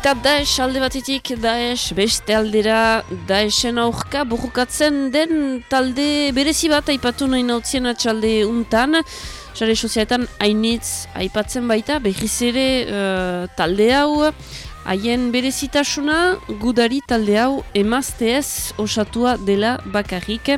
Eta Daesh alde batetik, Daesh beste aldera, Daeshen aurka burrukatzen den talde berezi bat aipatu nahi nautzien atxalde untan. Sare sozialetan hainitz aipatzen baita, behiz ere uh, talde hau, haien berezitasuna, gudari talde hau emazteez osatua dela bakarrik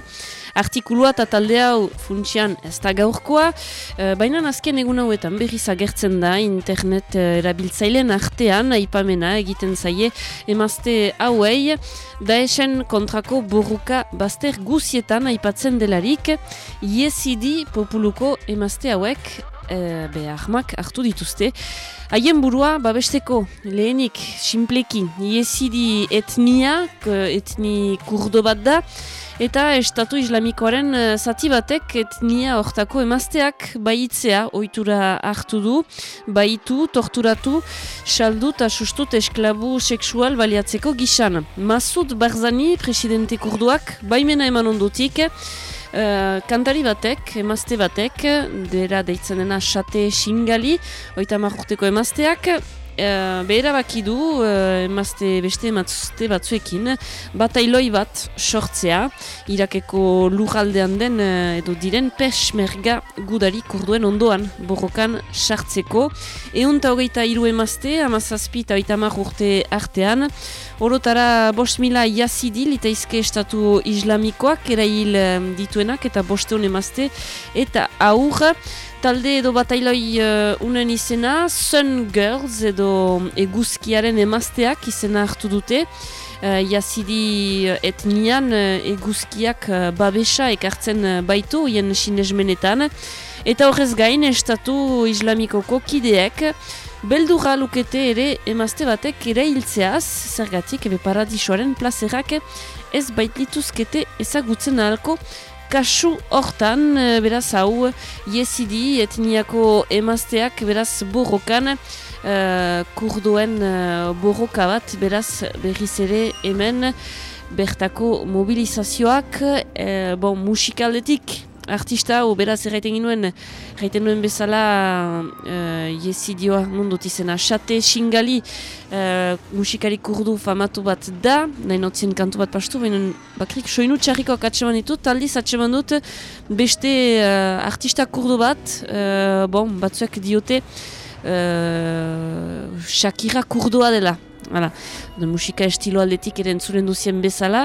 artikulua eta talde hau funtsian ez da gaurkoa, e, baina azken egun hauetan berriz agertzen da internet uh, erabiltzailen artean aipamena egiten zaie emazte hauei, da esen kontrako borruka bazter guzietan aipatzen delarik, iesidi populuko emazte hauek e, be ahmak hartu dituzte. Haien burua, babesteko, lehenik, simpleki, iesidi etnia, etni kurdo bat da, Eta Estatu Islamikoaren uh, zati batek etnia hortako emazteak baitzea ohitura hartu du, baitu, torturatu, saldu eta sustut esklabu seksual baliatzeko gisan. Masud Barzani, presidente kurduak, baimena eman ondutik, Uh, kantari batek, emazte batek, dera deitzen dena xate xingali, oita marruteko emazteak, Uh, behera baki du, uh, emazte beste ematzuzte batzuekin, batailoi bat sortzea, irakeko lujaldean den uh, edo diren persmerga gudari kurduen ondoan borrokan sartzeko. Egun eta hogeita hiru emazte, amazazpi eta oita urte artean, orotara bost mila jazidil eta izke estatu islamikoak erail dituenak eta boste hon emazte eta aurra, talde edo batailoi uh, unen izena, Sun Girls edo eguzkiaren emazteak izena hartu dute. Uh, Jazidi etnian uh, eguzkiak uh, babesa ekartzen uh, baitu, hien sinesmenetan. Eta horrez gain, estatu islamikoko kideek, beldurra lukete ere emazte batek ere hiltzeaz, zergatik ebe paradisoaren plazerak ez baitlituzkete ezagutzen ahalko kasu hortan, eh, beraz hau, yesidi etniako emazteak, beraz borrokan, uh, kurdoen uh, borroka bat, beraz berriz ere hemen, bertako mobilizazioak, uh, bon, musikaldetik, artista hau beraz erraiten ginuen erraiten nuen bezala uh, yesidioa nondot izena xate xingali uh, musikari kurdu famatu bat da nahi notzien kantu bat pastu baina bakrik soinu txarriko atseman ditut taldiz atseman dut beste uh, artista kurdu bat uh, bon, batzuak diote uh, Shakira kurdua dela Hala, musika estilo aldetik eren zuren duzien bezala.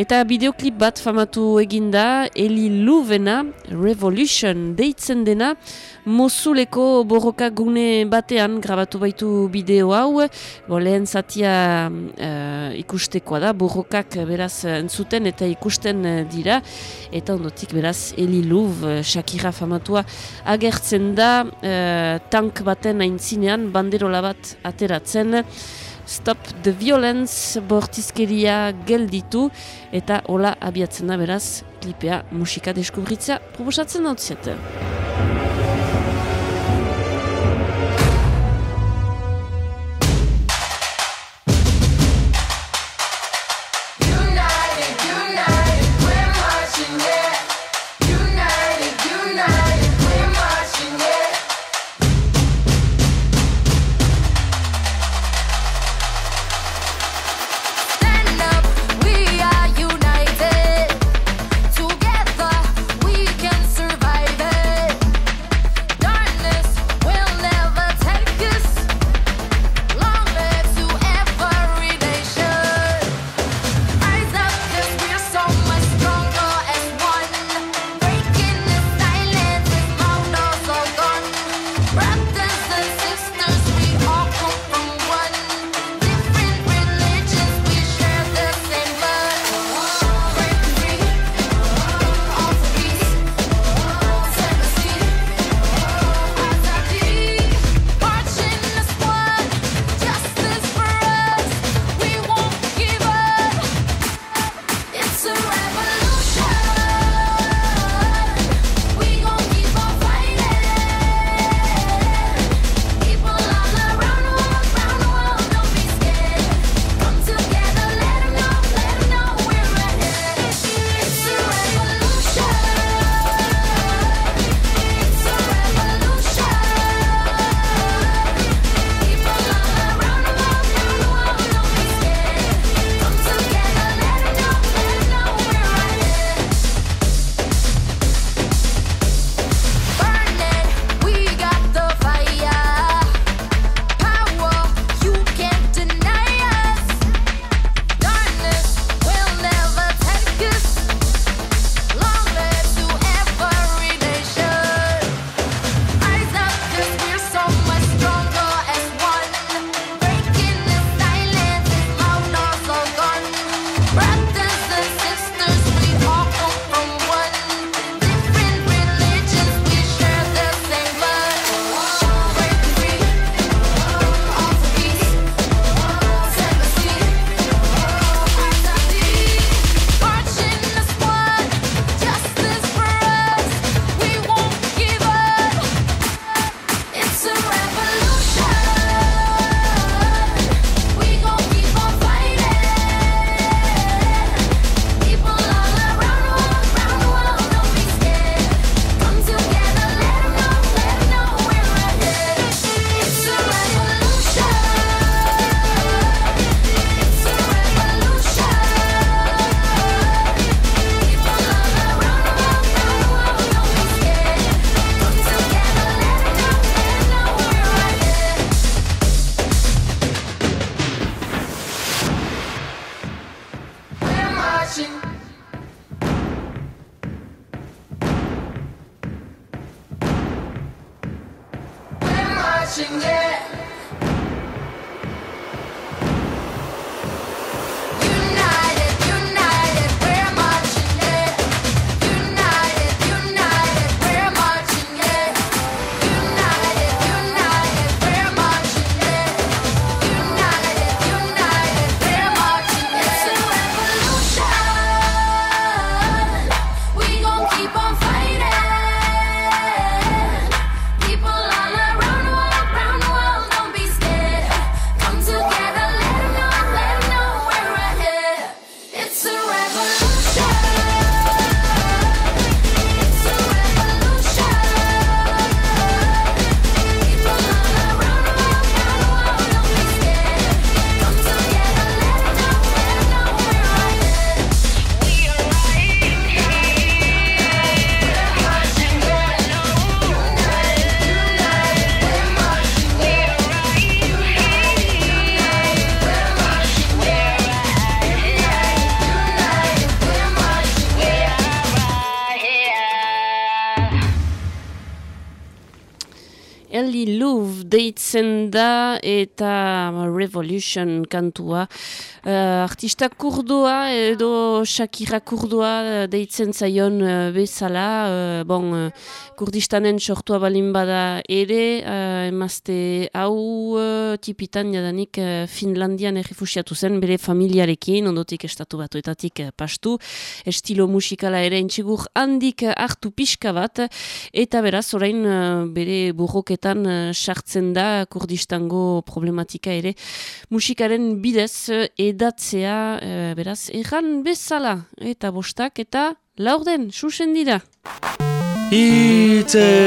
Eta bideoklip bat famatu eginda, Eli Louvena, Revolution, deitzen dena, Mosuleko borroka gune batean grabatu baitu bideo hau. Bo, lehen zatia uh, ikustekoa da, borrokak beraz entzuten eta ikusten dira. Eta ondotik beraz, Eli Louv, Shakira famatua, agertzen da, uh, tank baten aintzinean, banderola bat ateratzen. Stop the Violence bortizkeria gelditu eta hola abiatzen da beraz klipea musika deskubritza proposatzen dut deitzen da eta Revolution kantua. Uh, artista kurdoa edo Shakira kurdoa deitzen zaion uh, bezala. Uh, bon, uh, kurdistanen sortua balin bada ere, uh, emazte hau uh, tipitan jadanik uh, Finlandian errefusiatu zen bere familiarekin, ondotik estatu batuetatik uh, pastu. Estilo musikala ere entxigur handik hartu pixka bat, eta beraz, orain uh, bere burroketan sartzen da kurdistango problematika ere musikaren bidez edatzea e, beraz erran bezala. Eta bostak eta laurden susen dira. Itzetapu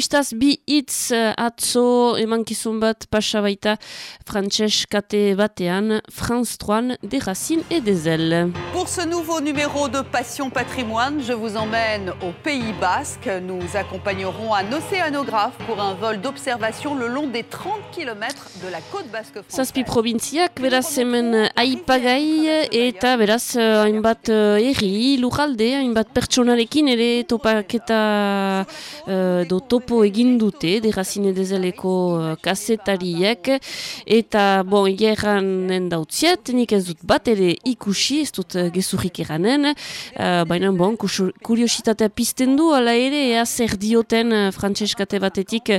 Telebistaz bi hitz uh, atzo emankizun bat pasa baita frantses kate batean France 3 des racines et des ailes. Pour ce nouveau numéro de Passion Patrimoine, je vous emmène au Pays Basque. Nous accompagnerons un océanographe pour un vol d'observation le long des 30 km de la côte basque française. Zazpi provinziak beraz hemen aipagai eta beraz hainbat erri, lujalde, hainbat pertsonarekin ere topaketa uh, do topo egin dute derrazine dezeleko uh, kasetariek eta bon igeran dautziet nik ez dut bat ere ikusi ez dut uh, gezurrik eranen. Uh, baina bon kuriositatea pizten du ala ere ea zer dioten uh, batetik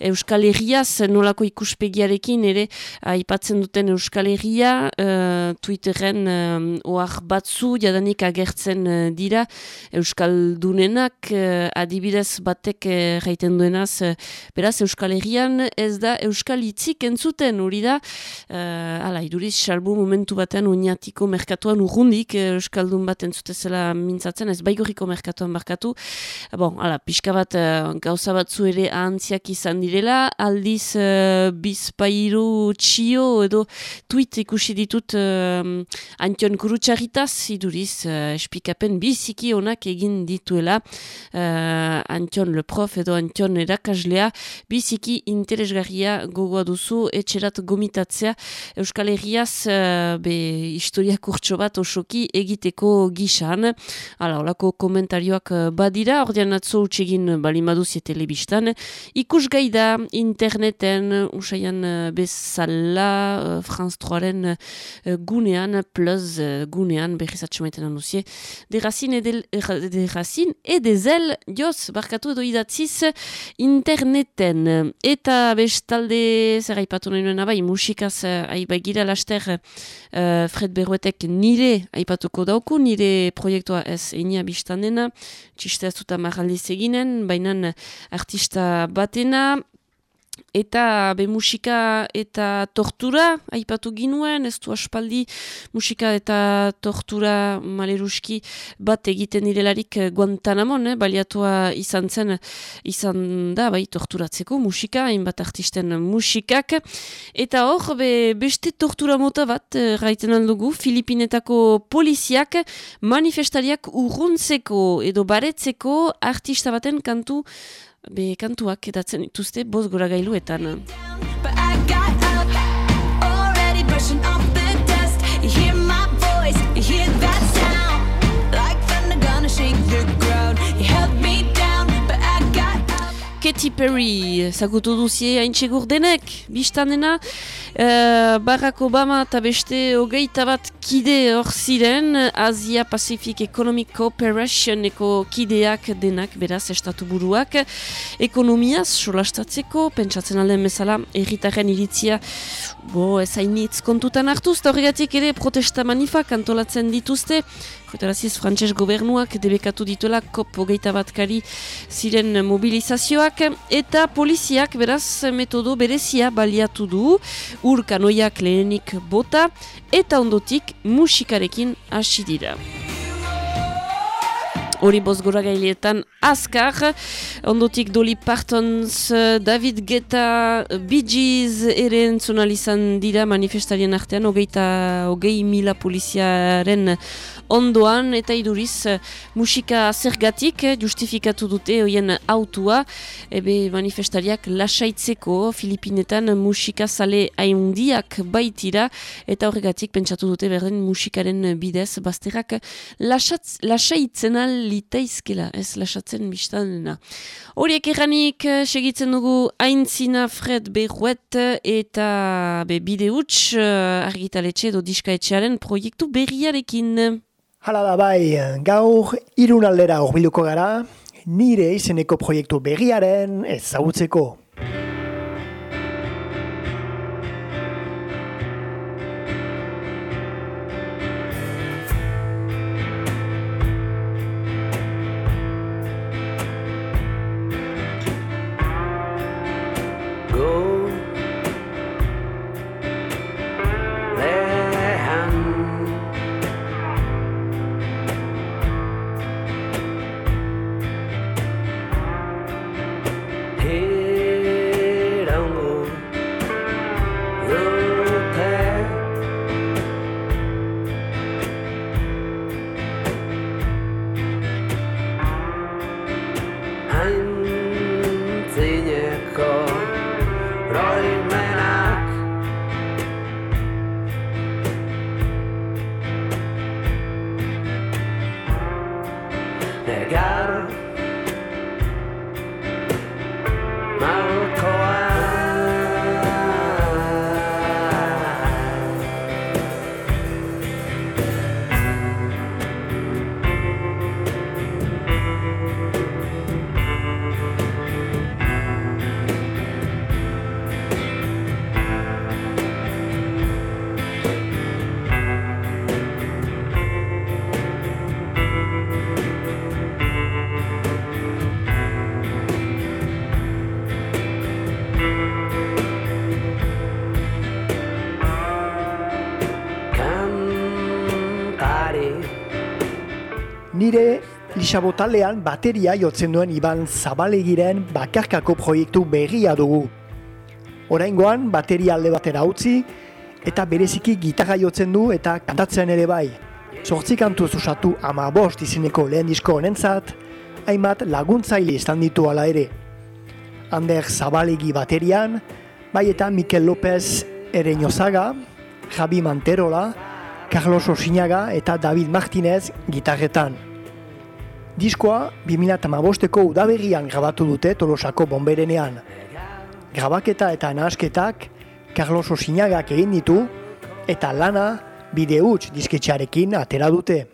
Euskal Herriaz nolako ikuspegiarekin ere aipatzen duten Euskal Herria. Uh, Twitteren uh, oar batzu jadanik agertzen uh, dira Euskal Dunenak uh, adibidez batek uh, jaiten duenaz, eh, beraz Euskal Herrian ez da Euskal Itzik entzuten, hori da, uh, ala, iduriz, salbu momentu batean uniatiko merkatuan urrundik eh, Euskaldun bat entzutezela mintzatzen, ez baigoriko merkatuan barkatu, bon, ala, pixka bat gauza batzu ere ahantziak izan direla, aldiz uh, bizpairu txio edo tweet ikusi ditut uh, Antion Kurutxarritaz, iduriz, uh, espikapen biziki onak egin dituela, uh, Antion le prof edo antion erakaslea, biziki interesgarria gogoa duzu, etxerat gomitatzea Euskal Herriaz uh, be historia kurtso bat osoki egiteko gisan. Hala, olako komentarioak eh, badira, ordean atzo utxegin balimaduzie telebistan. Ikus da interneten, usaian eh, bezala, Franz Troaren uh, gunean, plus gunean, berriz atxumaiten anuzie, de racine edezel, joz, barkatu edo idatziz, interneten. Eta bestalde, zer haipatu nahi nuen abai, musikaz haibai gira laster uh, Fred Berruetek nire haipatuko dauku, nire proiektua ez enia biztan dena, txiste ez dut eginen, baina artista batena, Eta be musika eta tortura, aipatu ginuen, ez du aspaldi musika eta tortura maleruski bat egiten direlarik Guantanamon, eh, baliatua izan zen, izan da, bai, torturatzeko musika, hainbat artisten musikak. Eta hor, be, beste tortura mota bat, eh, raiten aldugu, Filipinetako poliziak manifestariak urruntzeko edo baretzeko artista baten kantu be kantuak edatzen dituzte boz gora gailuetan. Katy Perry, zagutu duzie hain txegur denek, biztan dena, uh, Barack Obama eta beste hogeita bat kide hor ziren, Asia Pacific Economic Cooperation eko kideak denak, beraz, estatu buruak, ekonomiaz, solastatzeko, pentsatzen alden bezala, erritaren iritzia, bo, ez hainitz kontutan hartuz, eta horregatik ere protesta manifak antolatzen dituzte, Kotaraziz, frantses gobernuak debekatu dituela kop hogeita batkari ziren mobilizazioak. Eta poliziak beraz metodo berezia baliatu du. Ur lehenik bota eta ondotik musikarekin hasi dira. Hori bozgora gailetan azkar, ondotik Dolly Partons, David Guetta, Bee Gees ere entzunalizan dira manifestarien artean, hogeita, hogei mila poliziaren ondoan, eta iduriz musika zergatik justifikatu dute hoien autua, ebe manifestariak lasaitzeko Filipinetan musika zale haindiak baitira, eta horregatik pentsatu dute berden musikaren bidez, bazterrak lasaitzen litaizkela, ez lasatzen biztanena. Horiek erranik eh, segitzen dugu aintzina Fred Berruet eta be, bide huts argitaletxe edo diskaetxearen proiektu berriarekin. Hala da bai, gaur irun aldera horbiluko gara, nire izeneko proiektu berriaren ezagutzeko. Nire lisabotalean bateria jotzen duen Iban Zabalegiren bakarkako proiektu berria dugu. Oraingoan bateria alde batera utzi eta bereziki gitarra jotzen du eta kantatzen ere bai. Zortzi kantu zuzatu ama bost izeneko lehen disko honentzat, hainbat laguntzaile izan ditu ala ere. Ander Zabalegi baterian, bai eta Mikel López ere Javi Manterola, Carlos Osinaga eta David Martinez gitarretan. Diskoa 2008ko udaberrian grabatu dute Tolosako bomberenean. Grabaketa eta nahasketak Carlos Osinagak egin ditu eta lana bide huts disketxarekin atera dute.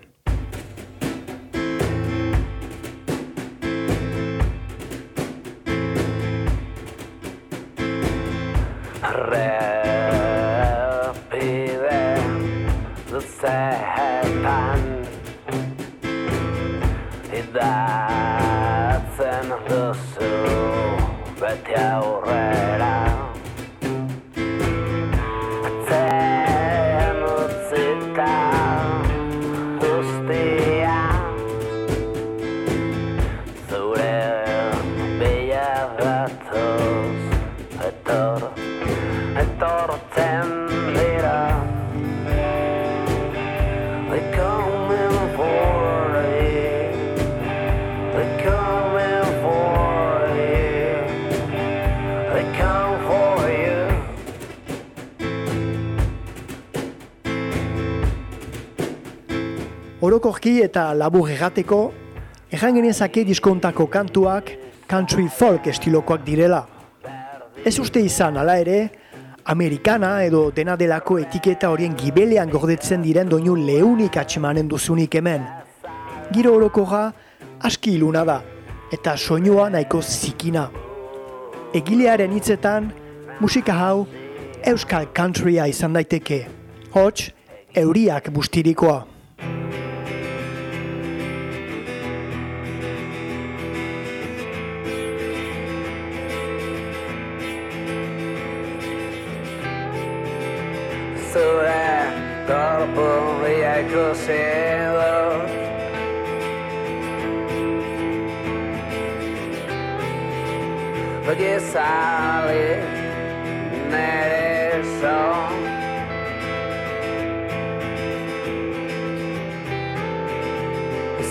Orokorki eta labur errateko, erran genezake diskontako kantuak country folk estilokoak direla. Ez uste izan, ala ere, Amerikana edo dena delako etiketa horien gibelean gordetzen diren doinu leunik atxemanen duzunik hemen. Giro orokoa aski iluna da, eta soinua nahiko zikina. Egilearen hitzetan, musika hau Euskal Countrya izan daiteke. Hots, euriak bustirikoa. Korpu ikusi dut Begizali nere son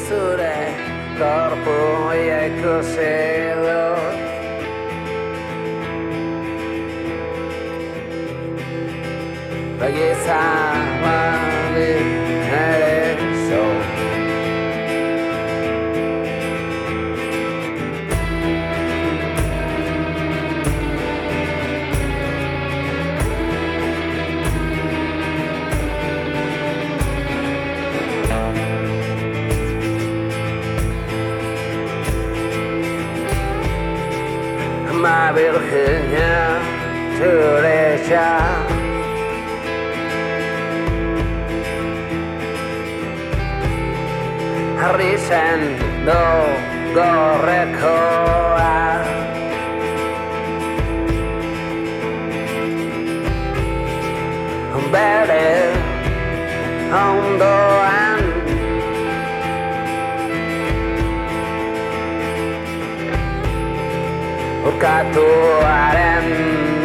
Zure korpu ikusi Perché sa quale adesso Ma perché Teresa Risendo gorrekoa Bere ondoan Ukatuaren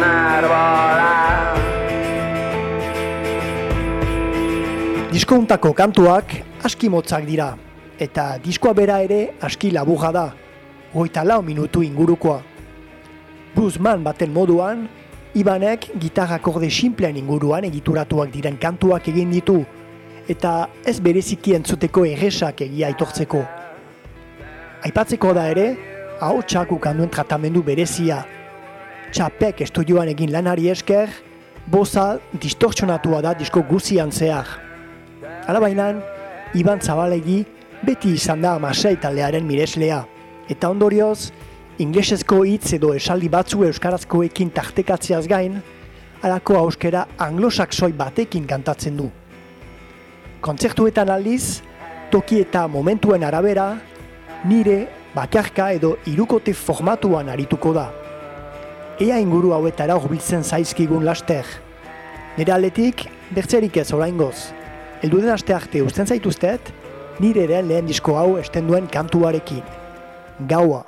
arbola. Diskontako kantuak aski motzak dira, eta diskoa bera ere aski laburra da, hogeita lau minutu ingurukoa. Bluesman baten moduan, Ibanek gitarra akorde simplean inguruan egituratuak diren kantuak egin ditu, eta ez bereziki entzuteko erresak egia aitortzeko. Aipatzeko da ere, hau txakuk handuen tratamendu berezia. Txapek estudioan egin lanari esker, boza distortsionatua da disko guzian zehar. Hala bainan, Iban Zabalegi beti izan da amasei taldearen mireslea. Eta ondorioz, inglesezko hitz edo esaldi batzu euskarazkoekin tartekatzeaz gain, halako auskera anglosaksoi batekin kantatzen du. Kontzertuetan aldiz, toki eta momentuen arabera, nire bakarka edo irukote formatuan arituko da. Ea inguru hauetara hurbiltzen zaizkigun laster. Nire aletik, bertzerik ez oraingoz. Elduden aste arte usten zaituztet, nire ere lehen disko hau esten duen kantuarekin. Gaua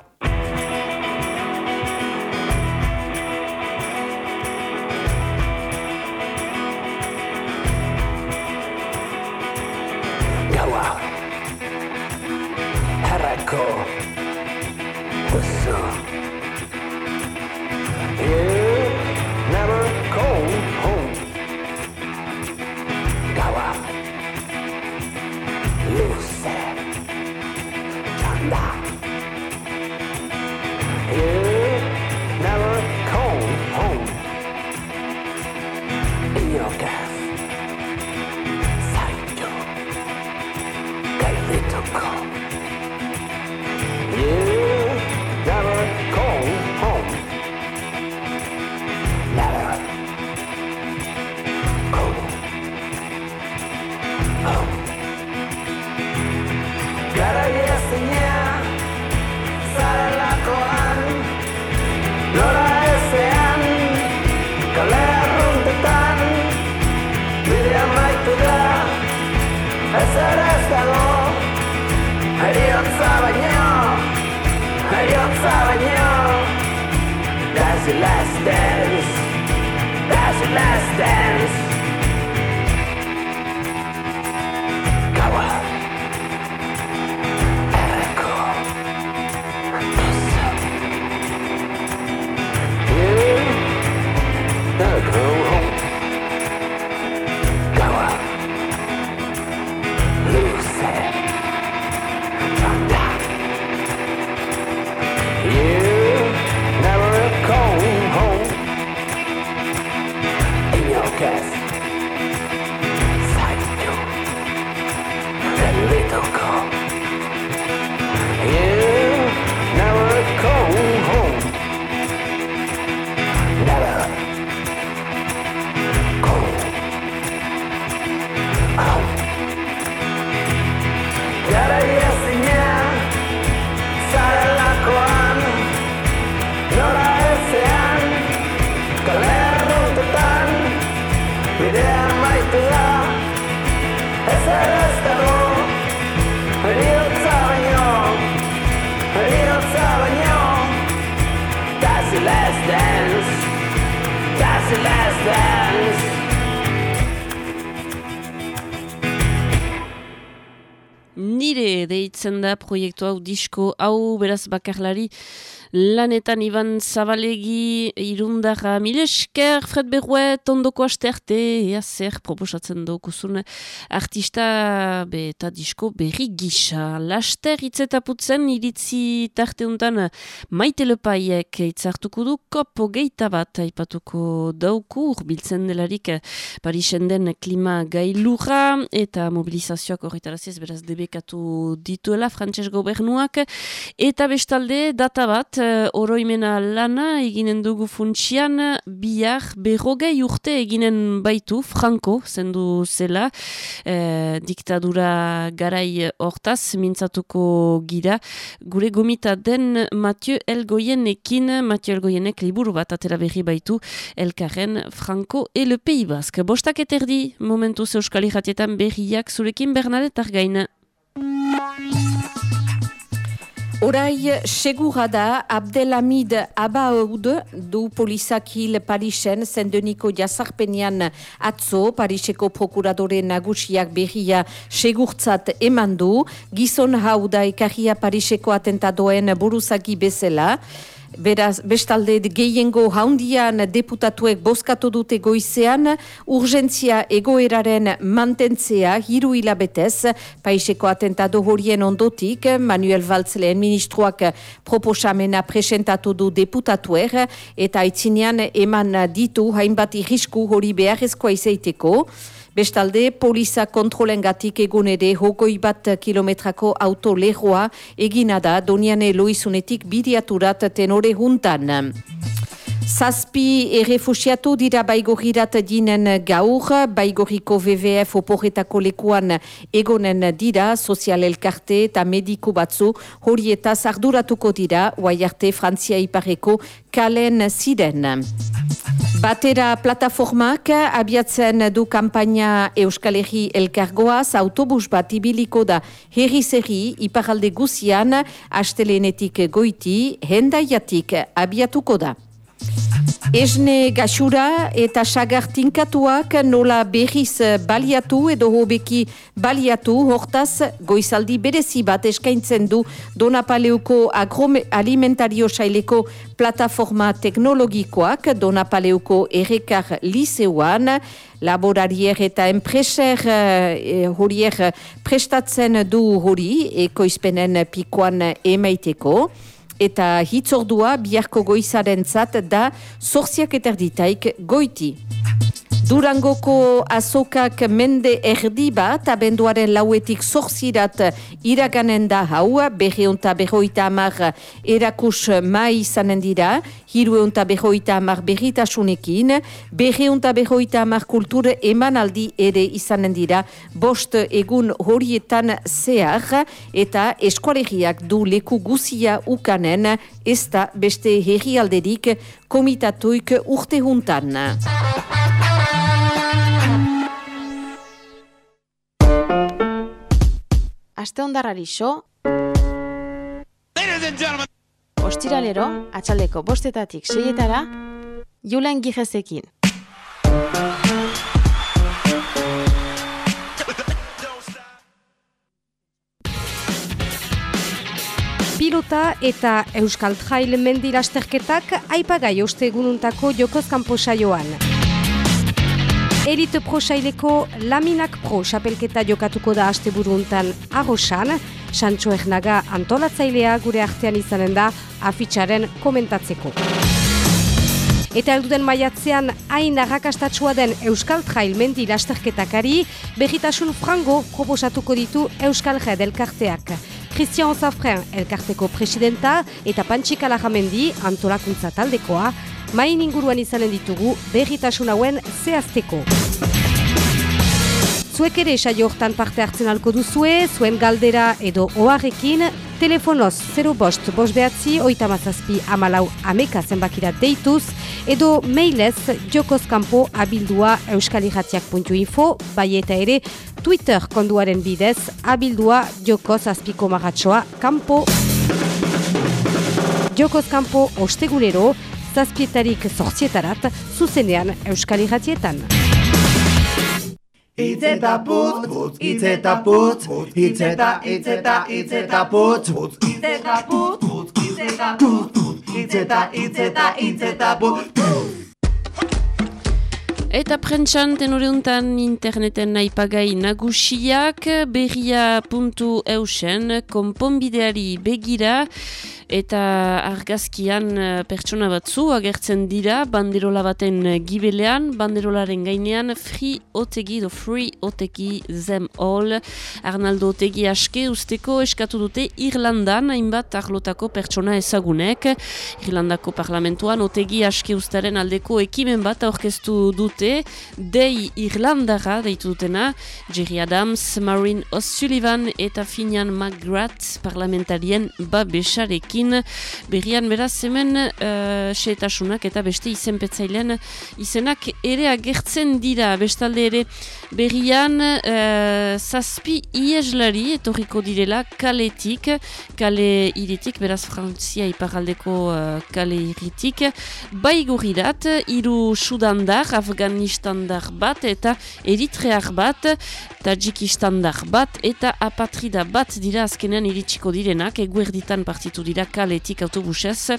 da proiektu hau disko hau beraz bakarlari lanetan iban zabalegi irundarra mile esker Fred Berruet ondoko aste arte ea zer proposatzen dukuzun artista be, eta disko berri gisa. Laster itzetaputzen iritzi tarteuntan maite lepaiek itzartuko du kopo geita bat aipatuko dauku urbiltzen delarik Parisen den klima gailurra eta mobilizazioak horretaraziz beraz debekatu dituela frantses gobernuak. Eta bestalde data bat oroimena lana eginen dugu funtsian bihar berrogei urte eginen baitu Franco zendu zela. Uh, diktadura garai hortaz mintzatuko gira. Gure gomita den Mathieu Elgoienekin Mathieu Elgoienek liburu bat atera berri baitu elkarren Franco e le Pays Basque. Bostak eterdi momentu zeuskali jatietan berriak zurekin Bernadette Argaina Orai segura da Abdelhamid Abaoud du polizak hil Parisen zendeniko jazarpenian atzo. Pariseko prokuradore nagusiak berria segurtzat eman du. Gizon hau da ekarria Pariseko atentadoen buruzagi bezala Beraz, bestalde gehiengo haundian deputatuek bozkatu dute goizean, urgentzia egoeraren mantentzea hiru hilabetez, paiseko atentado horien ondotik, Manuel Valtzleen ministroak proposamena presentatu du deputatuer, eta itzinean eman ditu hainbat irrisku hori beharrezkoa izaiteko. Bestalde, poliza kontrolen gatik egun ere hogoi bat kilometrako auto lehoa egina da doniane loizunetik bidiaturat tenore juntan. Zazpi errefusiatu dira baigorrirat dinen gaur, baigorriko WWF oporretako lekuan egonen dira, sozial elkarte eta mediko batzu horietaz arduratuko dira, arte Frantzia ipareko kalen ziren. Batera plataformak abiatzen du kampaina Euskal Herri Elkargoaz, autobus bat ibiliko da herri zerri iparalde guzian, astelenetik goiti, hendaiatik abiatuko da. Esne gaxura eta sagartinkatuak nola berriz baliatu edo hobeki baliatu hortaz goizaldi berezi bat eskaintzen du Donapaleuko agroalimentario saileko plataforma teknologikoak Donapaleuko errekar liseuan laborarier eta enpreser eh, horier prestatzen du hori ekoizpenen pikoan emaiteko eta hitzordua biharko goizaren zat da zorziak eterditaik goiti. Durangoko azokak mende erdi bat, abenduaren lauetik zorzirat iraganen da hau, berreunta berroita amar erakus mai izanen dira, hirueunta berroita amar berritasunekin, berreunta berroita amar kultur emanaldi ere izanen dira, bost egun horietan zehar, eta eskualeriak du leku guzia ukanen, ez da beste herrialderik komitatuik urte juntan. Aste ondarrari so. Ostiralero, atxaldeko bostetatik seietara, Julen Gijezekin. Pilota eta Euskal Trail mendi lasterketak aipagai ostegununtako jokozkampo saioan. Elite Pro saileko Laminak Pro xapelketa jokatuko da asteburuntan arrosan, Sancho Ernaga antolatzailea gure artean izanen da afitxaren komentatzeko. Eta elduden maiatzean hain arrakastatsua den Euskal Trail mendi lasterketakari, berritasun frango proposatuko ditu Euskal Red elkarteak. Christian Zafren elkarteko presidenta eta Pantxik Alajamendi antolakuntza taldekoa, main inguruan izanen ditugu berritasun hauen zehazteko. Zuek ere saio hortan parte hartzen alko duzue, zuen galdera edo oarekin, telefonoz 0 bost bost behatzi, oita mazazpi amalau ameka zenbakira deituz, edo mailez jokozkampo abildua euskaliratiak.info, bai eta ere Twitter konduaren bidez, abildua jokoz azpiko maratsoa kampo. Jokoz ostegunero, zazpietarik zorzietarat, zuzenean euskal irratietan. Itz eta putz, putz, itz eta putz, itz eta, itz eta, itz eta putz, putz, itz eta putz, putz, itz eta putz, putz, itz eta, itz eta, itz eta putz, Eta prentsan tenoreuntan interneten aipagai nagusiak berria.eusen konponbideari begira eta argazkian eh, pertsona batzu agertzen dira banderola baten gibelean, banderolaren gainean free otegi do free otegi them all. Arnaldo otegi aske usteko eskatu dute Irlandan hainbat arlotako pertsona ezagunek. Irlandako parlamentuan otegi aske ustaren aldeko ekimen bat aurkeztu dute. Dei Irlandara deitu dutena. Jerry Adams, Maureen O'Sullivan eta Finian McGrath parlamentarien babesarekin berrian beraz hemen uh, xeetasunak eta beste izenpetzailean izenak ere agertzen dira. Bestalde ere berrian uh, zazpi ieslari etorriko direla kaletik kale iritik beraz frantzia iparaldeko uh, kale iritik bai gurrirat iru sudandar afganistandar bat eta eritrear bat tajikistandar bat eta apatrida bat dira azkenean iritsiko direnak eguerditan partitu dira kaletik autobusez,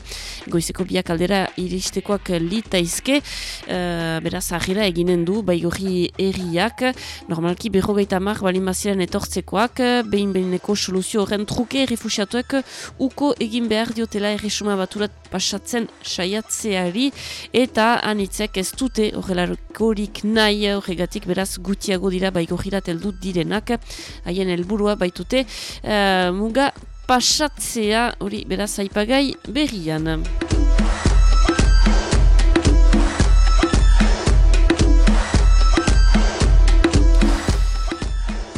goizeko biak aldera iristekoak litaizke, uh, beraz ahira eginen du, baigorri erriak, normalki berrogeita mar balimaziren etortzekoak, behin behineko soluzio horren truke refusiatuak uko egin behar diotela erresuma baturat pasatzen saiatzeari, eta anitzek ez dute horrelakorik nahi. Horregatik beraz gutiago dira baigorrirat heldu direnak, haien helburua baitute, uh, muga pasatzea, hori beraz aipagai berrian.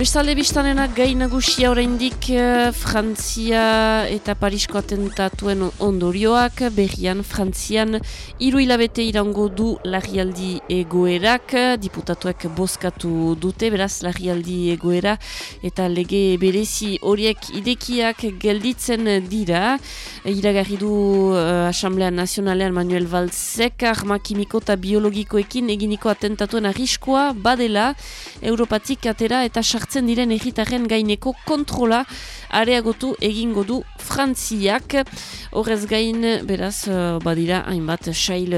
Bestalde biztanenak gai nagusia oraindik uh, Frantzia eta Parisko atentatuen ondorioak, berrian Frantzian hiru hilabete irango du larrialdi egoerak, diputatuek bozkatu dute, beraz larrialdi egoera eta lege berezi horiek idekiak gelditzen dira. Iragarri du uh, Asamblea Nazionalean Manuel Valzek, arma kimiko eta biologikoekin eginiko atentatuen arriskoa badela. Europatik atera eta sartzen hartzen diren egitaren gaineko kontrola areagotu egingo du Frantziak. Horrez gain, beraz, uh, badira, hainbat, sail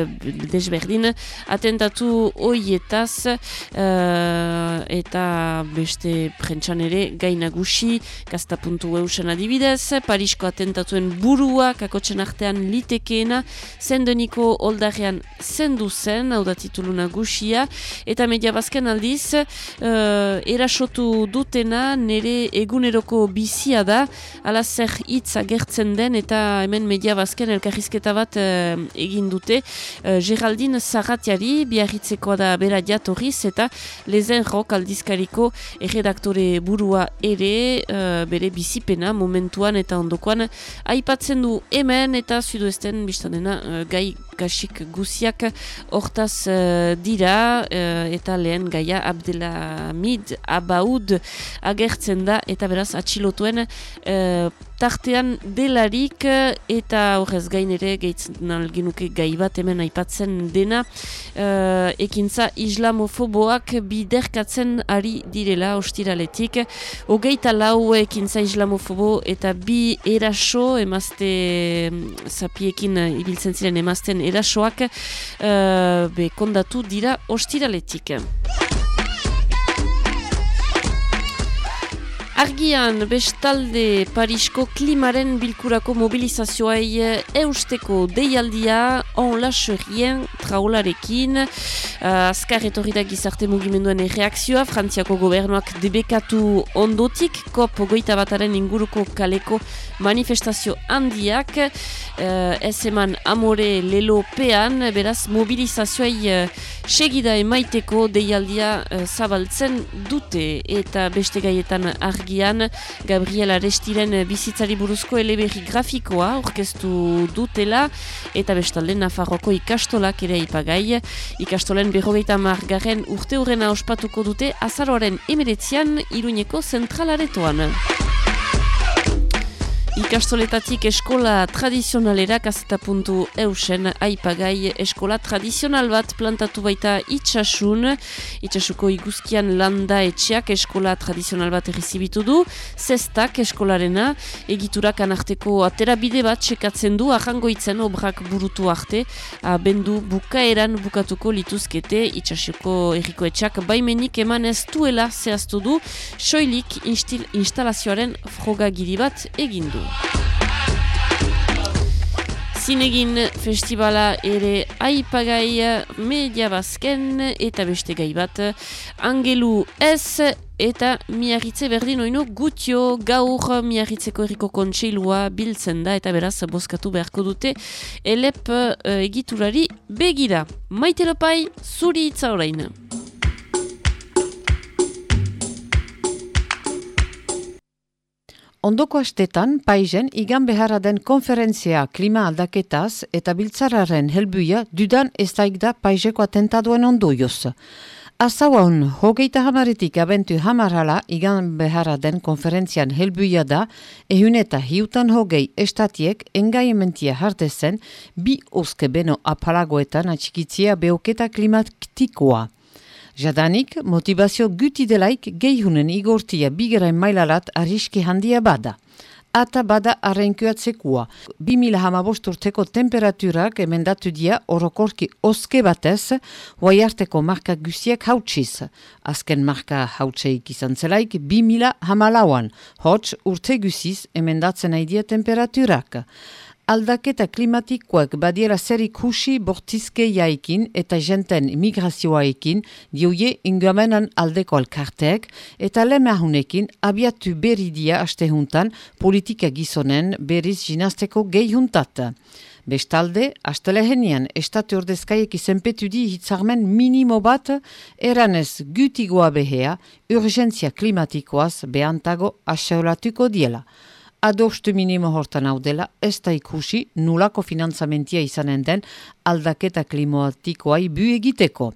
desberdin, atentatu hoietaz uh, eta beste prentsan ere gainagusi, gaztapuntu eusen adibidez, Parisko atentatuen burua, kakotzen artean litekeena, zendeniko oldarrean zendu zen, hau da titulu nagusia, eta media bazken aldiz, uh, erasotu dutena nire eguneroko bizia da, ala zer hitz agertzen den eta hemen media bazken elkarrizketa bat uh, egin dute. Uh, Geraldine Zarratiari, biarritzekoa da bera jatorriz eta lezen rok aldizkariko erredaktore burua ere, uh, bere bizipena momentuan eta ondokoan aipatzen du hemen eta zudu ezten biztanena uh, gai kasik guziak hortaz uh, dira eta lehen gaia Abdelhamid Abaud agertzen da eta beraz atxilotuen uh, tartean delarik eta horrez gain ere gehitzen alginuke gai bat hemen aipatzen dena uh, ekintza islamofoboak biderkatzen ari direla ostiraletik hogeita lau ekintza islamofobo eta bi eraso emazte zapiekin ibiltzen ziren emazten erasoak uh, be kondatu dira ostiraletik. Argian, bestalde Parisko klimaren bilkurako mobilizazioai eh, eusteko deialdia on laserien traularekin. Uh, azkar etorri da gizarte mugimenduen reakzioa, Frantziako gobernuak debekatu ondotik, kop goita bataren inguruko kaleko manifestazio handiak, uh, ez eman amore lelopean, beraz mobilizazioai uh, segida emaiteko deialdia uh, zabaltzen dute eta beste gaietan argi argian Gabriel Arestiren bizitzari buruzko eleberri grafikoa orkestu dutela eta bestalde Nafarroko ikastolak ere ipagai. Ikastolen berrogeita margarren urte hurrena ospatuko dute azaroaren emeretzian iruñeko zentralaretoan. Ikastoletatik eskola tradizionalera kazeta puntu eusen aipagai eskola tradizional bat plantatu baita itxasun itxasuko iguzkian landa etxeak eskola tradizional bat errezibitu du zestak eskolarena. Egiturak anarteko aterabide bat sekatzen du ahangoitzen obrak burutu arte. Bendu bukaeran bukatuko lituzkete itxasuko erriko etxak baimenik eman ez duela zehaztu du. Soilik instalazioaren frogagiri bat egin du. Zinegin festivala ere aipagai media bazken eta beste gai bat angelu ez eta miarritze berdin oino gutio gaur miarritzeko erriko kontseilua biltzen da eta beraz bozkatu beharko dute elep uh, egiturari begira. Maite lopai, zuri itza orain. Ondoko astetan, paizen, igan beharra den konferentzia klima aldaketaz eta biltzararen helbuia dudan ez da paizeko atentaduen ondoioz. Azauan, hogeita hamaretik abentu hamarala igan beharra den konferentzian helbuia da, ehun eta hiutan hogei estatiek engaimentia hartezen bi oske beno apalagoetan atxikitzia beoketa klimatikoa. Jadanik, motivazio guti delaik gehiunen igortia bigerain mailalat arriski handia bada. Ata bada arrenkuatzekua. 2000 hamabosturteko temperaturak emendatu dia orokorki oske batez, arteko marka guziak hautsiz. Azken marka hautseik izan zelaik 2000 hamalauan, hots urte guziz emendatzen aidia temperaturak. Aldaketa klimatikoak badiera zer ikusi bortizke jaikin eta jenten migrazioaekin dioie ingamenan aldeko alkarteek eta lemahunekin abiatu berri dia astehuntan politika gizonen berriz jinazteko gehihuntat. Bestalde, astelehenian estatu ordezkaiek izenpetu di hitzarmen minimo bat eranez gutigoa behea urgentzia klimatikoaz behantago aseolatuko diela adostu minimo hortan hau dela, ez da ikusi nulako finanzamentia izanen den aldaketa klimatikoai bu egiteko.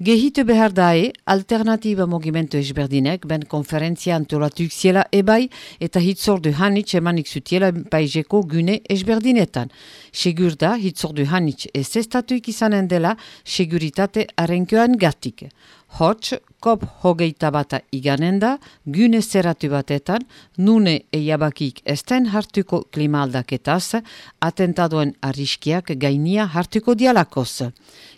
Gehitu behar dae, alternatiba mogimentu esberdinek, ben konferentzia antolatuk ziela ebai eta hitzordu hanitz emanik zutiela paizeko gune esberdinetan. Segur da, hitzordu hanitz ez estatuik izanen dela, seguritate arenkoan gatik. Hots, kop hogeita bata iganen da, gune zeratu batetan, nune eiabakik esten hartuko klima aldaketaz, atentadoen arriskiak gainia hartuko dialakoz.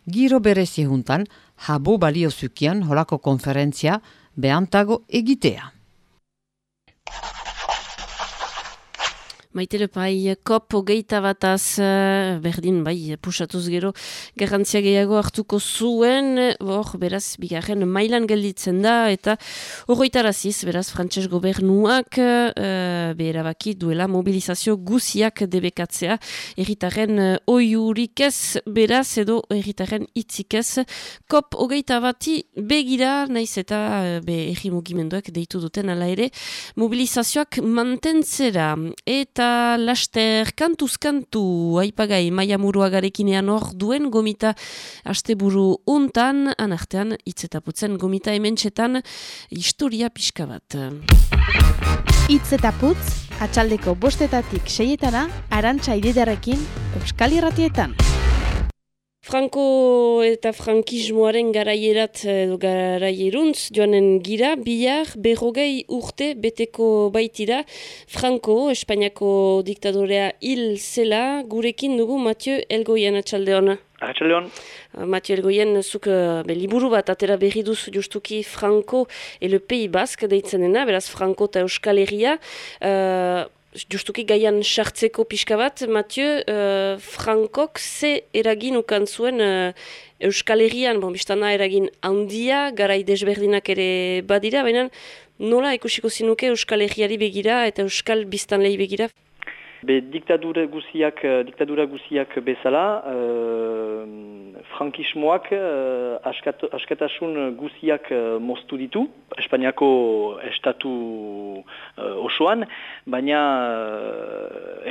Giro berezi juntan, habo balio zukian holako konferentzia behantago egitea. Maitere pai, kop hogeita bataz, eh, berdin, bai, pusatuz gero, garrantzia gehiago hartuko zuen, hor, beraz, bigarren mailan gelditzen da, eta horroitaraziz, beraz, frantses gobernuak, uh, baki duela mobilizazio guziak debekatzea, erritaren uh, oiurik ez, beraz, edo erritaren itzik ez, kop hogeita bati begira, naiz eta, be, erri mugimenduak deitu duten ala ere, mobilizazioak mantentzera, eta eta laster kantuz kantu aipagai maia muruagarekinean hor duen gomita asteburu untan, anartean itzetaputzen gomita ementxetan historia pixka bat. Itzetaputz, atxaldeko bostetatik seietana, arantxa ididarekin, euskal irratietan. Franco eta frankismoaren garaierat edo garaieruntz joanen gira, bihar berrogei urte beteko baitira Franco, Espainiako diktadorea hil zela, gurekin dugu Mathieu Elgoien atxaldeon. Atxaldeon. Uh, Mathieu Elgoien, zuk uh, liburu bat atera berri duz justuki Franco e le Pays Basque deitzen beraz Franco eta Euskal Herria. Uh, justuki gaian sartzeko pixka bat, Mathieu, uh, Frankok ze eragin ukan zuen uh, Euskal Herrian, bon, biztana eragin handia, garai desberdinak ere badira, baina nola ikusiko zinuke Euskal Herriari begira eta Euskal Biztanlei begira? Be, diktadura guziak, uh, diktadura guziak bezala, uh, frankismoak uh, askatasun guziak uh, moztu ditu, Espainiako estatu uh, osoan, baina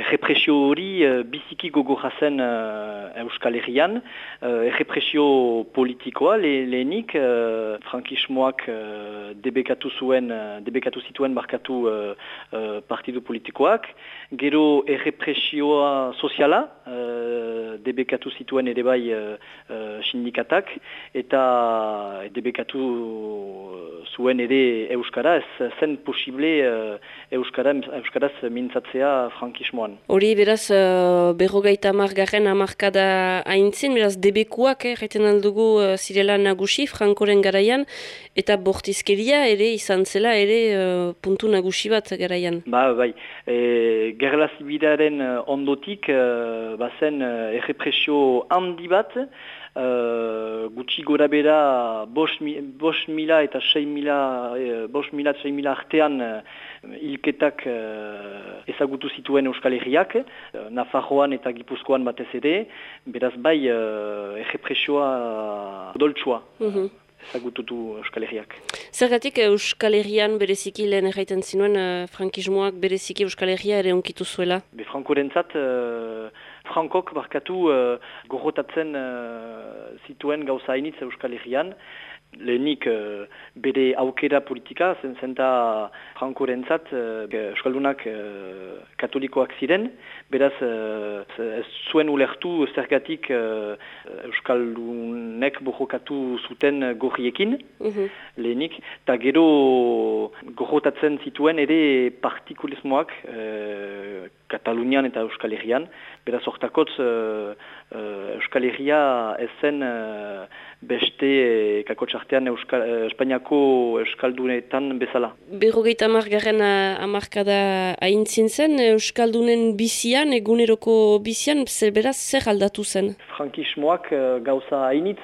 errepresio hori uh, biziki gogo jazen uh, Euskal Herrian, errepresio politikoa le, lehenik, uh, frankismoak uh, debekatu zuen, debekatu zituen barkatu uh, uh, partidu politikoak, gero errepresioa soziala, uh, debekatu zituen ere bai uh, sindikatak, eta debekatu zuen ere Euskara, ez zen posible uh, Euskara, Euskaraz mintzatzea frankismoan. Hori beraz berrogeita margarren amarkada haintzin, beraz debekuak, eh, jaiten aldugu zirela nagusi frankoren garaian, eta bortizkeria ere izan zela ere puntu nagusi bat garaian. Ba, bai, e, gerla zibilaren ondotik, uh, bazen uh, errepresio handi bat, Uh, gutxi gora bera bos, mi, mila eta sei mila, uh, bos mila eta sei mila artean uh, hilketak uh, ezagutu zituen Euskal Herriak, Nafarroan eta Gipuzkoan batez ere, beraz bai uh, errepresioa doltsua. Mm ezagututu Euskal Herriak. Zergatik Euskal Herrian bereziki lehen erraiten zinuen uh, frankismoak bereziki Euskal Herria ere unkitu zuela? Be frankorentzat, uh, frankok barkatu uh, gorrotatzen uh, zituen gauza hainitz Euskal Herrian, lehenik uh, bere aukera politika, zen zenta frankoren zat, uh, Euskaldunak uh, katolikoak ziren, beraz ez zuen ulertu zergatik Euskaldunek bohokatu zuten gorriekin, mm lehenik, eta gero gorrotatzen zituen ere partikulismoak Katalunian eta Euskal Herrian, beraz hortakotz uh, uh, Euskal Herria ezen uh, beste e, kakotxartean Euskal, Espainiako Euskaldunetan bezala. Berrogeita amargarren amarkada haintzin zen Euskaldunen bizian, eguneroko bizian, zer beraz zer aldatu zen? Frankismoak gauza hainitz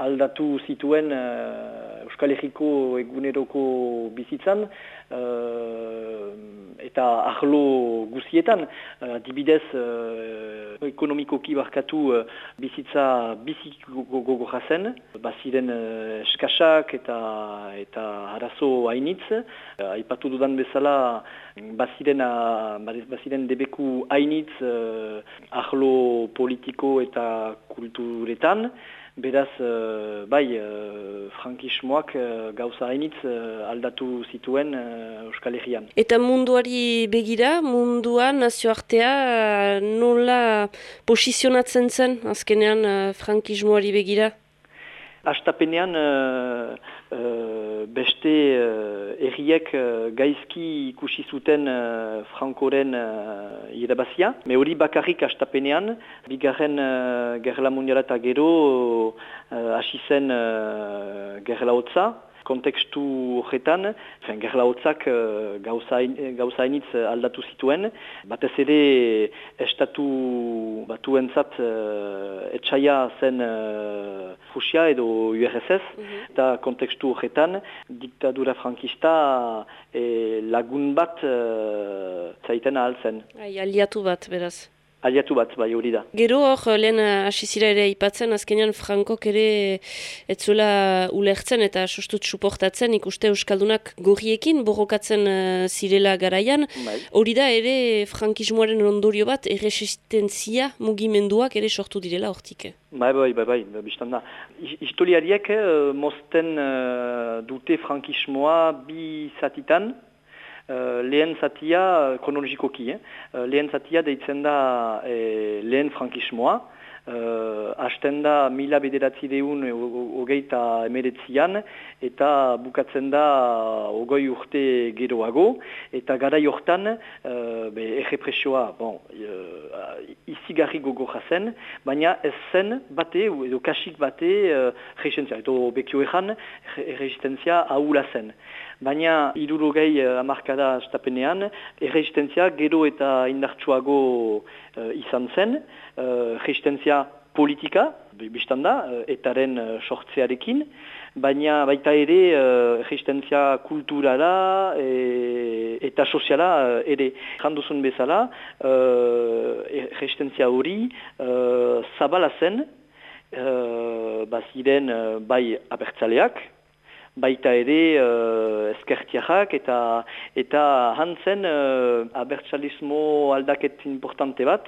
aldatu zituen uh, Euskal Herriko eguneroko bizitzan, eta ahlo guzietan, uh, dibidez uh, ekonomikoki barkatu uh, bizitza bizik gogo jazen, baziren uh, eskasak eta eta arazo hainitz, uh, aipatu dudan bezala baziren, uh, baziren debeku hainitz uh, ahlo politiko eta kulturetan, Beraz, uh, bai, uh, frankismoak uh, gauza hainitz uh, aldatu zituen uh, Euskal Herrian. Eta munduari begira, mundua, nazioartea, nola posizionatzen zen azkenean uh, frankismoari begira? Astapenean uh, uh, beste uh, erriek uh, gaizki ikusi zuten uh, frankoren uh, irabazia. Me hori bakarrik astapenean, bigarren uh, gerla mundiala eta gero uh, hasi zen uh, hotza, kontekstu horretan, gerla hotzak uh, gauza hainitz aldatu zituen, batez ere estatu batuentzat uh, etxaia zen uh, Fusia edo URSS, mhm. eta kontekstu horretan diktadura frankista uh, lagun bat uh, zaiten ahal zen. Ai, aliatu bat, beraz aliatu bat bai hori da. Gero hor, lehen eh, asizira ere ipatzen, azkenean Frankok ere etzula ulertzen eta sustut suportatzen ikuste Euskaldunak gorriekin borrokatzen uh, zirela garaian. Bai. Hori da ere frankismoaren ondorio bat erresistentzia mugimenduak ere sortu direla hortik. Bai, bai, bai, bai, biztan da. Historiariek eh, mozten uh, dute frankismoa bi zatitan, Uh, lehen zatia, kronologikoki, eh? uh, lehen zatia deitzen da eh, lehen frankismoa, uh, hasten da mila bederatzi deun hogeita emeretzian, eta bukatzen da ogoi urte geroago, eta gara jortan, uh, be, errepresioa, bon, uh, izigarri gogo jazen, baina ez zen bate, edo kasik bate, uh, resistentzia, edo bekio ezan, resistentzia ahula zen baina irurogei uh, amarkada estapenean, erresistentzia gero eta indartsuago uh, izan zen, uh, resistentzia politika, biztan da, uh, etaren uh, sortzearekin, baina baita ere uh, resistentzia kulturala e, eta soziala uh, ere. Janduzun bezala, uh, resistentzia hori uh, zabala zen, uh, baziren uh, bai abertzaleak, baita ere uh, ezkertiarrak eta eta hantzen uh, abertzalismo aldaket importante bat.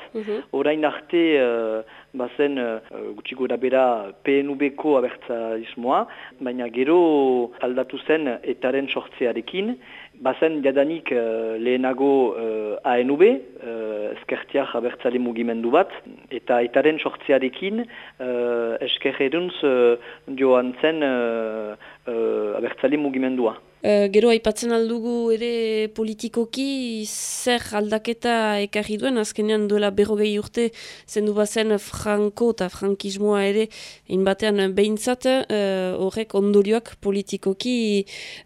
Orain arte uh, bazen uh, gutxi gora bera PNB-ko abertzalismoa, baina gero aldatu zen etaren sortzearekin, bazen jadanik uh, lehenago uh, ANB, uh, ezkertiak abertzale mugimendu bat, eta etaren sortzearekin uh, eskerreruntz uh, joan zen uh, uh, abertzale mugimendua. Uh, gero aipatzen aldugu ere politikoki zer aldaketa ekarri duen, azkenean duela berrogei urte zendu bazen franko eta frankismoa ere inbatean behintzat uh, horrek ondorioak politikoki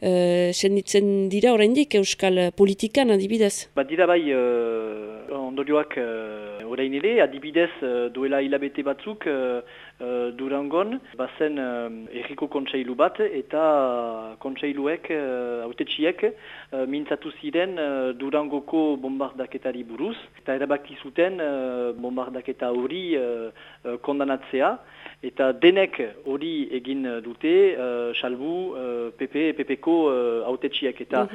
uh, senditzen dira oraindik euskal politikan adibidez. Ba dira bai uh, ondorioak uh, orain ere, adibidez uh, duela hilabete batzuk uh, uh, Durangon, bazen uh, erriko kontseilu bat eta kontseiluek autetxiek uh, mintzatu ziren uh, Durangoko bombardaketari buruz, eta erabaki zuten uh, bombardaketa hori uh, uh, kondanatzea, eta denek hori egin dute, uh, salbu uh, PP, PPko uh, autetxiek, eta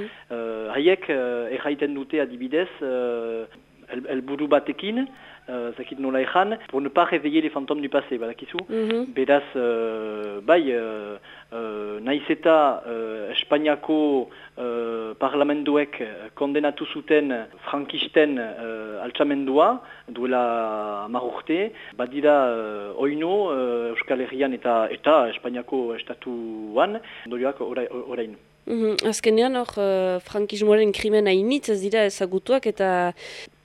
haiek uh, erraiten dute adibidez, uh, helburu batekin, uh, zakit nola ezan, pour ne pas réveiller les fantômes du passé, badakizu. Mm -hmm. Beraz, uh, bai, uh, uh, naiz eta uh, Espainiako uh, parlamentuek kondenatu zuten frankisten uh, altsamendua, duela marurte, badira uh, oino uh, Euskal Herrian eta eta Espainiako estatuan, dorioak orain. Mm -hmm. Azkenean hor, uh, frankismoaren krimen hainitz ez dira ezagutuak eta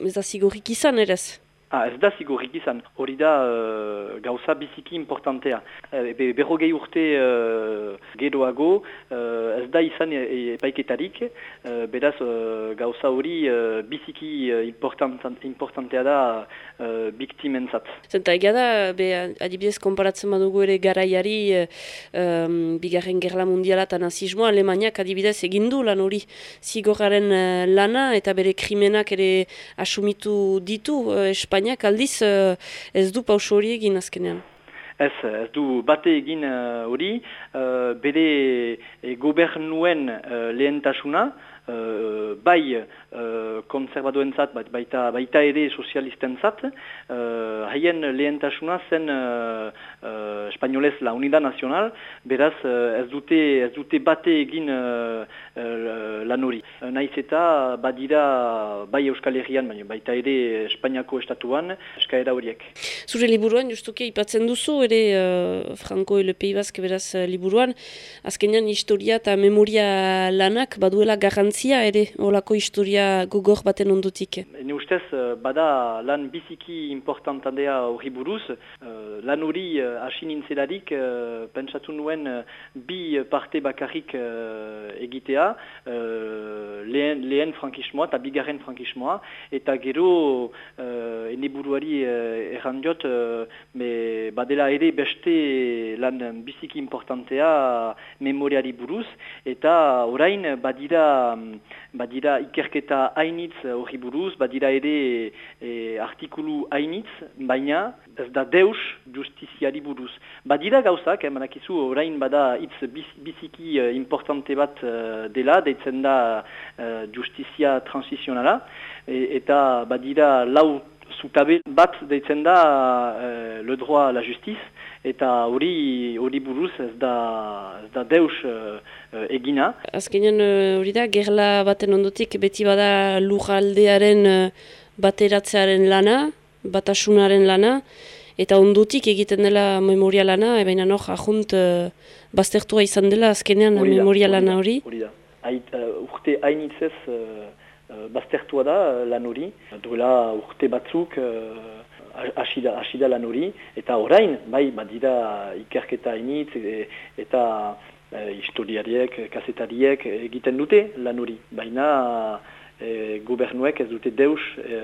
ez da zigorrik izan erez? Ah, ez da zigorrik izan, hori da uh, gauza biziki importantea. E, be, berrogei urte uh, geroago, uh, ez da izan epaiketarik, uh, beraz uh, gauza hori biziki uh, importantea da uh, biktimentzat. Zenta ega da, be, adibidez konparatzen badugu ere garaiari um, bigarren gerla mundiala eta nazismoa, Alemaniak adibidez egindu lan hori zigorraren lana eta bere krimenak ere asumitu ditu uh, Espainiak aldiz uh, ez du pauso hori egin azkenean. Ez, ez du bate egin hori, uh, bere e, gobernuen uh, lehentasuna, Uh, bai uh, konservadoentzat, baita, baita ere sozialistentzat, uh, haien lehentasuna zen uh, uh, espainolez la unida nazional, beraz uh, ez, dute, ez dute bate egin uh, uh, lan hori. Uh, naiz eta badira bai Euskal Herrian, baina baita ere Espainiako estatuan, eskaera horiek. Zure liburuan, justuki ipatzen duzu, ere uh, Franco ele Peibazke beraz liburuan, azkenean historia eta memoria lanak baduela garrantzi garantzia ere olako historia gogor baten ondutik? Ne ustez, bada lan biziki importantandea hori buruz. Uh, lan hori uh, hasi nintzelarik uh, pentsatu nuen uh, bi parte bakarrik uh, egitea, lehen, lehen frankismoa eta bigarren frankismoa, eta gero uh, ene buruari uh, errandiot, uh, badela ere beste lan biziki importantea memoriari buruz, eta orain badira badira ikerketa hainitz hori buruz, badira ere e, artikulu hainitz, baina ez da deus justiziari buruz. Badira gauzak, eh, manakizu orain bada hitz biziki uh, importante bat uh, dela, deitzen da uh, justizia transizionala, e, eta badira lau zutabe bat deitzen da uh, le droit la justice, eta hori hori buruz ez da, ez da deus uh, egina. Azkenean hori da, gerla baten ondotik beti bada lujaldearen bateratzearen lana, batasunaren lana, eta ondotik egiten dela memoria lana, ebaina no, ahunt uh, baztertua izan dela azkenean orida, memoria lana hori. Hori da, Ait, uh, urte hainitzez uh, baztertua da lan hori, duela urte batzuk asida, asida lan hori, eta orain, bai, badira ikerketa initz, e, eta e, historiariek, kasetariek egiten dute lan hori. Baina e, gobernuek ez dute deus e,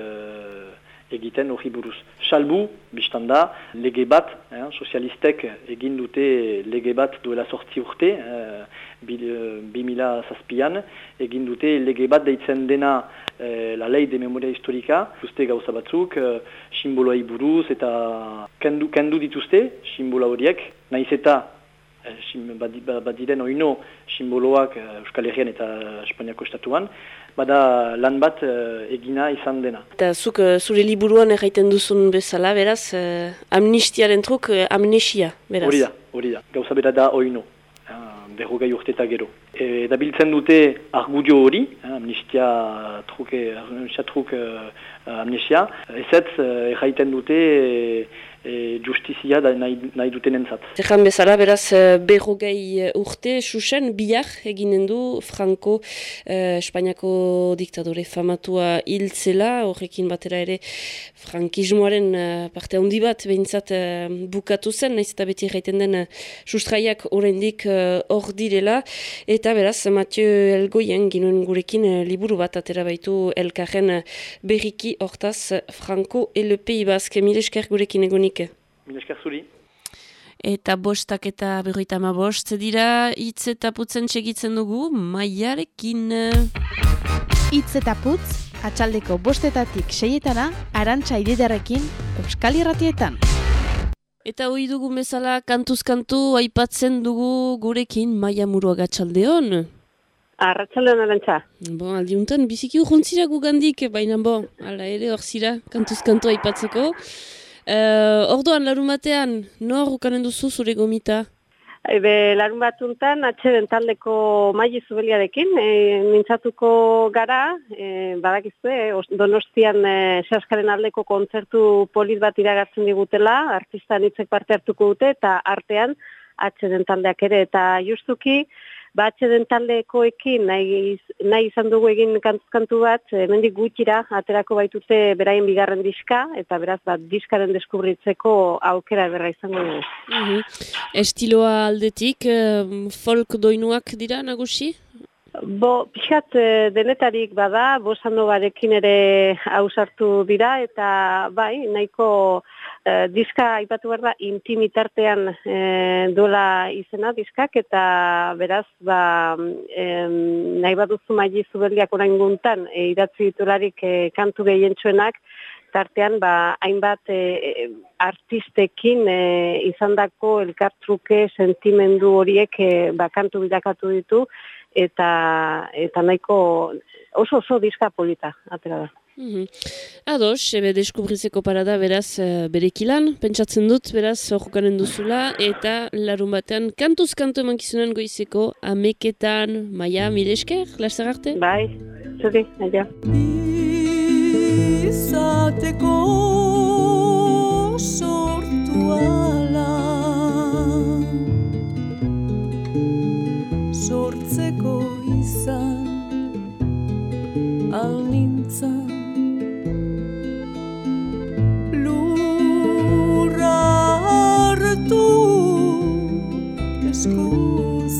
egiten hori buruz. Salbu, biztan da, lege bat, eh, sozialistek egin dute lege bat duela sortzi urte, eh, bi mila zazpian, egin dute lege bat deitzen dena eh, la lei de memoria historika, uste gauza batzuk, eh, simboloai buruz eta kendu, kendu dituzte, simbolo horiek, naiz eta eh, ba- badiren oino simboloak eh, Euskal Herrian eta Espainiako estatuan, bada lan bat eh, egina izan dena. Eta zuk eh, zure liburuan erraiten duzun bezala, beraz, eh, amnistiaren truk amnesia, beraz. Hori da, hori da. Gauza bera da oino, uh, berrogei urte eta gero. E, da biltzen dute argudio hori, eh, amnistia truke, amnistia truk uh, amnesia, ezetz erraiten dute e, justizia da nahi, nahi duten entzat. Zerran bezala, beraz, eh, berrogei eh, urte, susen, bihar eginen du Franco, eh, Espainiako diktadore famatua hiltzela, horrekin batera ere frankismoaren eh, parte handi bat behintzat eh, bukatu zen, naiz eta beti erraiten den eh, sustraiak oraindik eh, hor direla, eta beraz, Mathieu Elgoien ginuen gurekin eh, liburu bat atera baitu elkarren eh, berriki hortaz Franco et le Pays Basque, mile esker gurekin egonik. Mil esker zuri. Eta bostak eta berroita ama bost dira hitz eta putzen txegitzen dugu maiarekin. Itz eta putz, atxaldeko bostetatik seietana, arantxa ididarekin, Euskal Irratietan. Eta hoi dugu bezala kantuz-kantu aipatzen dugu gurekin maia muruak atxaldeon. Arratxaldeon arantxa. Bo, aldiuntan biziki urruntzira gugandik, baina bo, ala ere hor zira kantuz-kantu aipatzeko. Uh, orduan, larun batean, nor ukanen duzu zure gomita? Ebe, larun batuntan, atxeden taldeko maili zubeliarekin, e, mintzatuko gara, e, badakizue, os- donostian e, sehaskaren aldeko kontzertu polit bat iragartzen digutela, artista nitzek parte hartuko dute, eta artean, atxeden taldeak ere, eta justuki, ba, atxeden taldekoekin nahi, nahi izan dugu egin kantuz-kantu bat, hemendik gutxira, aterako baitute beraien bigarren diska, eta beraz, bat, diskaren deskubritzeko aukera berra izango dugu. Mhm. Estiloa aldetik, eh, folk doinuak dira nagusi? Bo, pixat eh, denetarik bada, bosanogarekin ere hausartu dira, eta bai, nahiko eh, diska aipatu behar da intimitartean eh, duela izena diskak, eta beraz, ba, em, nahi baduzu maili zubeldiak orain guntan, e, idatzi ditularik eh, kantu gehientsuenak, tartean ba, hainbat e, e, artistekin e, izandako elkartruke sentimendu horiek e, ba, kantu bilakatu ditu eta eta nahiko oso oso diska polita atera da. Mhm. Ados, ebe deskubritzeko parada beraz eh, berekilan, pentsatzen dut beraz horrokanen duzula, eta larun batean kantuz kantu emankizunan goizeko ameketan, maia, mile esker, laster arte? Bai, zuri, aia. izateko sortu ala sortzeko izan alnintzan lurra hartu eskuz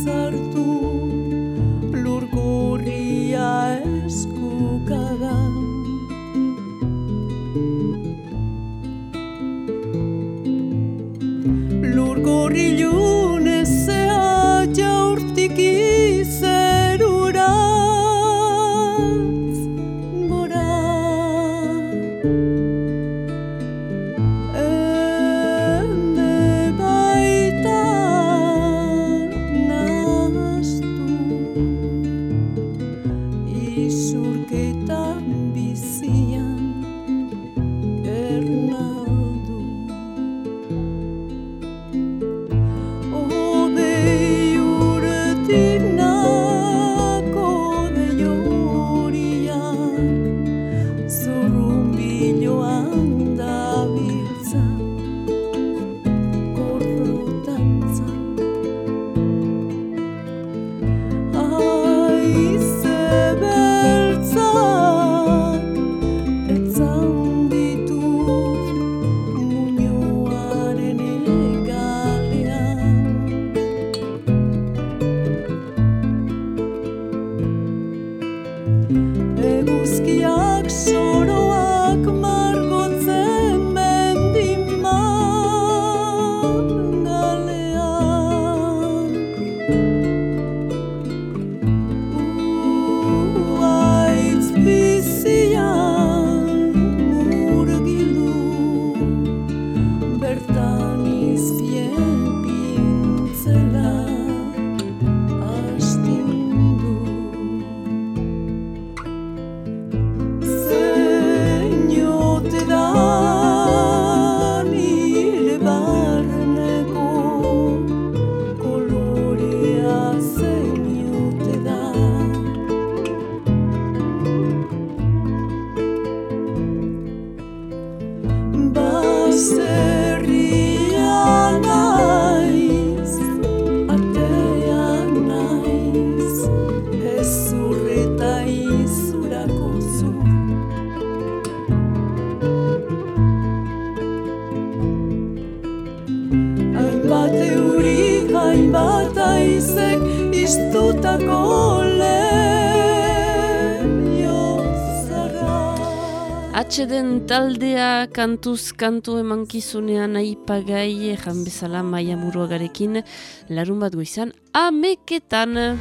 taldea kantuz kantu emankizunean aipagai ejan bezala maia muruagarekin larun bat goizan ameketan.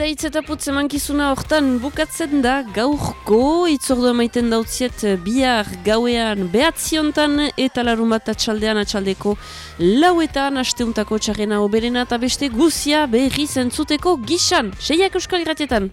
Eta hitz eta putz emankizuna hortan bukatzen da gaurko itzordua maiten dautziet eh, bihar gauean behatziontan eta larun bat atxaldean atxaldeko lauetan asteuntako txarrena oberena eta beste guzia berri zentzuteko gixan. Seiak euskal iratietan.